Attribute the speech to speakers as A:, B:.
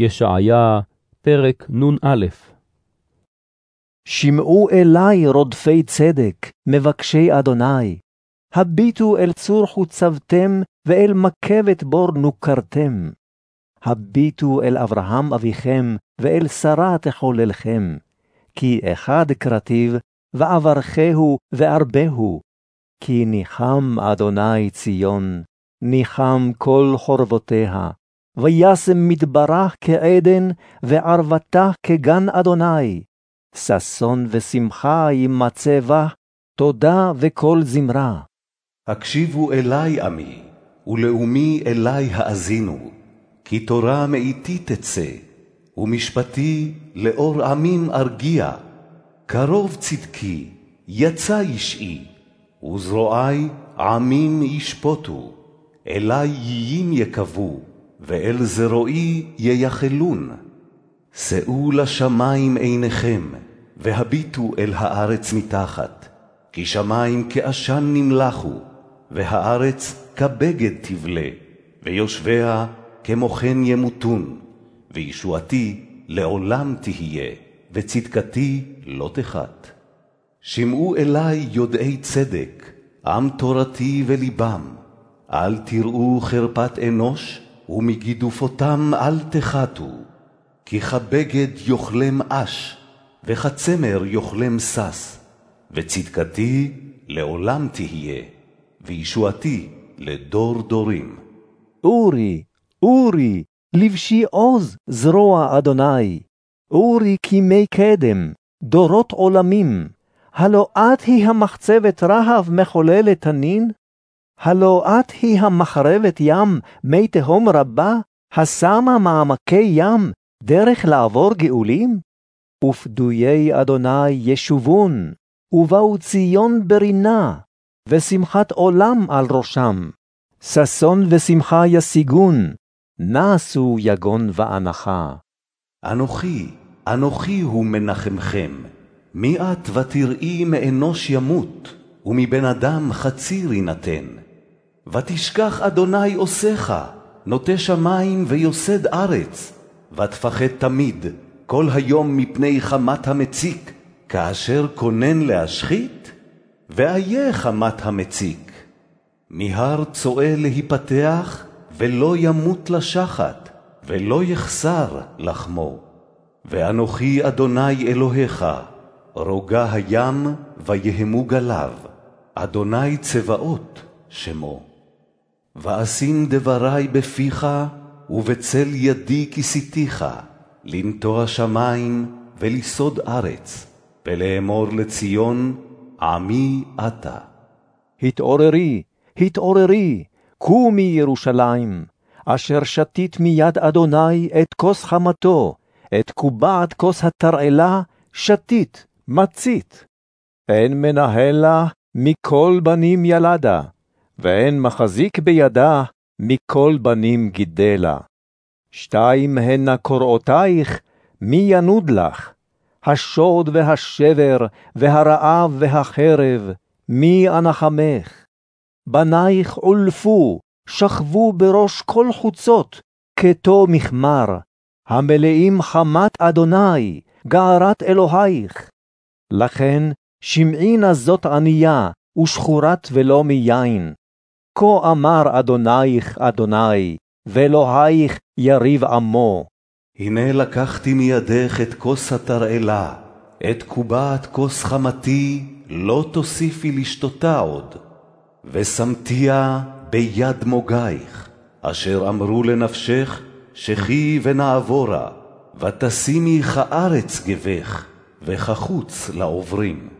A: ישעיה, פרק נ"א
B: שמעו אלי רודפי צדק, מבקשי אדוני. הביטו אל צור חוצבתם, ואל מכבת בור נוכרתם. הביטו אל אברהם אביכם, ואל שרה תחוללכם. כי אחד קרטיב, ואברכהו וארבהו. כי ניחם אדוני ציון, ניחם כל חורבותיה. וישם מדברה כעדן, וערבתה כגן אדוני. ששון ושמחה יימצא בה, תודה וכל זמרה.
C: הקשיבו אלי עמי, ולאומי אלי האזינו, כי תורה מאיתי תצא, ומשפטי לאור עמים ארגיע. קרוב צדקי, יצא ישעי, וזרועי עמים ישפוטו, אלי ייים יקבו, ואל זרועי ייחלון. שאו לשמים עיניכם, והביטו אל הארץ מתחת, כי שמים כעשן נמלחו, והארץ כבגד תבלה, ויושביה כמו כן ימותון, וישועתי לעולם תהיה, וצדקתי לא תחת. שמעו אלי יודעי צדק, עם תורתי ולבם, אל תראו חרפת אנוש, ומגידופותם אל תחתו, כי כבגד יאכלם אש, וכצמר יאכלם שש, וצדקתי לעולם תהיה, וישועתי לדור דורים.
B: אורי, אורי, לבשי עוז זרוע אדוני. אורי כימי קדם, דורות עולמים. הלא את היא המחצבת רהב מחוללת תנין? הלא את היא המחרבת ים מי תהום רבה, השמה מעמקי ים, דרך לעבור גאולים? ופדויי אדוני ישובון, ובאו ציון ברינה, ושמחת עולם על ראשם. ששון ושמחה ישיגון, נסו יגון ואנחה.
C: אנוכי, אנוכי הוא מנחמכם. מי את ותראי מאנוש ימות, ומבן אדם חציר יינתן. ותשכח אדוני עושך, נוטה שמים ויוסד ארץ, ותפחד תמיד, כל היום מפני חמת המציק, כאשר כונן להשחית? ואיה חמת המציק. מהר צועה להיפתח, ולא ימות לשחת, ולא יחסר לחמו. ואנוכי אדוני אלוהיך, רוגע הים ויהמו גליו, אדוני צבאות שמו. ואשים דברי בפיך, ובצל ידי כיסיתיך, לנטוע שמים ולסוד ארץ, ולאמור לציון, עמי אתה.
B: התעוררי, התעוררי, קומי ירושלים, אשר שתית מיד אדוני את כוס חמתו, את קובעת כוס התרעלה, שתית, מצית. אין מנהל לה מכל בנים ילדה, ואין מחזיק בידה מכל בנים גידלה. שתיים הנה קוראותייך, מי ינוד לך? השוד והשבר, והרעב והחרב, מי אנחמך? בנייך עולפו, שכבו בראש כל חוצות, כתו מכמר, המלאים חמת אדוני, גערת אלוהיך. לכן שמעי נא זאת ענייה, ושחורת ולא מיין. כה אמר אדונייך אדוני, ואלוהיך יריב עמו.
C: הנה לקחתי מידך את כוס התרעלה, את קובעת כוס חמתי, לא תוסיפי לשתותה עוד. ושמתיה ביד מוגייך, אשר אמרו לנפשך, שכי ונעבורה, ותשימי כארץ גבך, וכחוץ לעוברים.